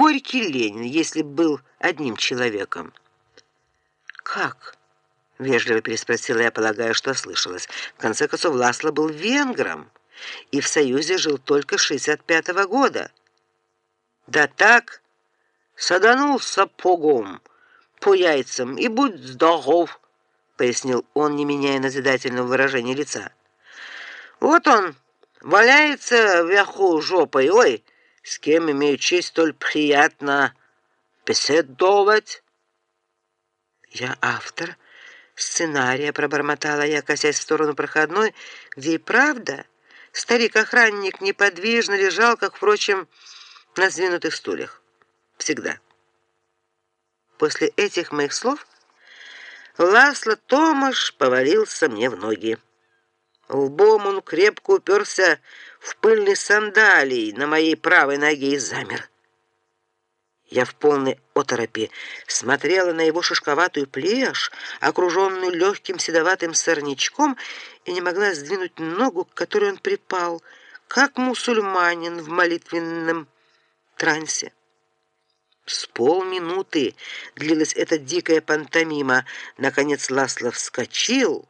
Горький Ленин, если был одним человеком. Как? вежливо переспросила я, полагая, что ослышалась. В конце концов, Ласло был венгром и в Союзе жил только с 65 -го года. Да так, саданул сапогом по яйцам и будь здоров, пояснил он, не меняя назидательного выражения лица. Вот он валяется вверху жопой, ой, с кем имею честь столь приятно беседовать. Я автор сценария, пробормотала я, косясь в сторону проходной, где и правда старик-охранник неподвижно лежал, как, впрочем, на сдвинутых стульях. Всегда. После этих моих слов Ласло Томаш повалился мне в ноги. Лбом он крепко уперся в пыльный сандалий на моей правой ноге и замер. Я в полной оторопи смотрела на его шишковатую плешь, окруженную легким седоватым сорнячком, и не могла сдвинуть ногу, к которой он припал, как мусульманин в молитвенном трансе. С полминуты длилась эта дикая пантомима. Наконец Ласлов вскочил,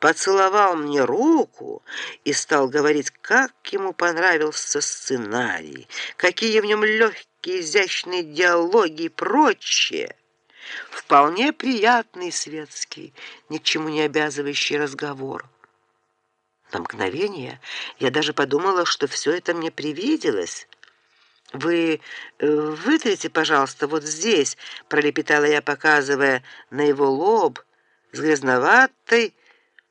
поцеловал мне руку и стал говорить, как ему понравился сценарий, какие в нем легкие, изящные диалоги и прочее. Вполне приятный светский, ни к чему не обязывающий разговор. На мгновение я даже подумала, что все это мне привиделось. Вы э, вытрите, пожалуйста, вот здесь, пролепетала я, показывая на его лоб с грязноватой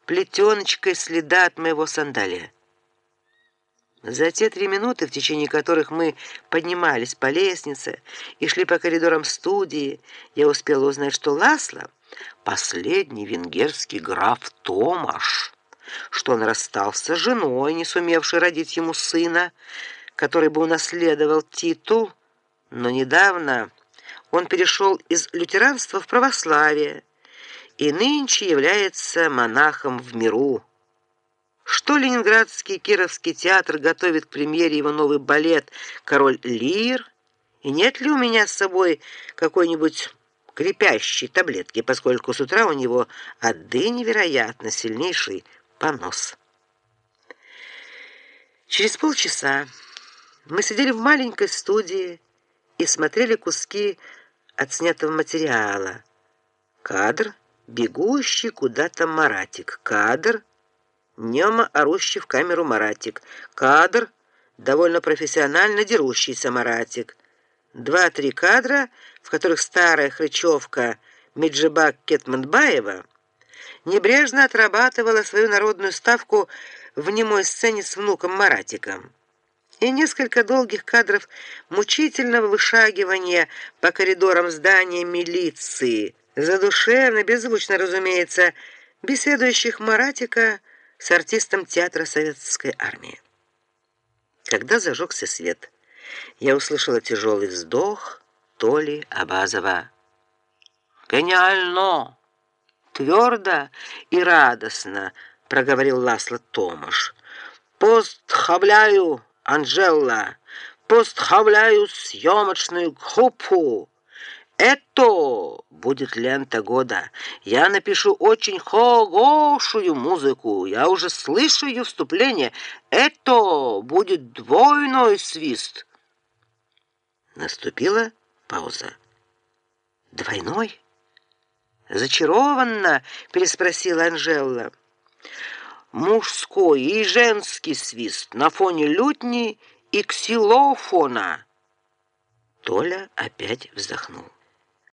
плетеночкой следа от моего сандалия. За те три минуты, в течение которых мы поднимались по лестнице и шли по коридорам студии, я успела узнать, что Ласло последний венгерский граф Томаш, что он расстался с женой, не сумевшей родить ему сына, который бы унаследовал титул, но недавно он перешел из лютеранства в православие и нынче является монахом в миру. Что Ленинградский Кировский театр готовит к премьере его новый балет Король Лир, и нет ли у меня с собой какой-нибудь крепящей таблетки, поскольку с утра у него ады невероятно сильнейший понос. Через полчаса мы сидели в маленькой студии и смотрели куски отснятого материала. Кадр бегущий куда-то Маратик. Кадр нема орущий в камеру Маратик. Кадр довольно профессионально дерущийся Маратик. Два-три кадра, в которых старая хрычевка Меджибак Кетманбаева небрежно отрабатывала свою народную ставку в немой сцене с внуком Маратиком и несколько долгих кадров мучительного вышагивания по коридорам здания милиции, задушевно, беззвучно, разумеется, беседующих Маратика с артистом театра Советской армии. Когда зажегся свет, я услышала тяжелый вздох Толи Абазова. Гениально, твердо и радостно проговорил Ласло Томаш. Постхавляю Анжела, постхавляю съемочную группу. Это будет лента года. Я напишу очень хорошую музыку. Я уже слышу ее вступление. Это будет двойной свист. Наступила пауза. Двойной? Зачарованно переспросила Анжела мужской и женский свист на фоне лютни и ксилофона. Толя опять вздохнул.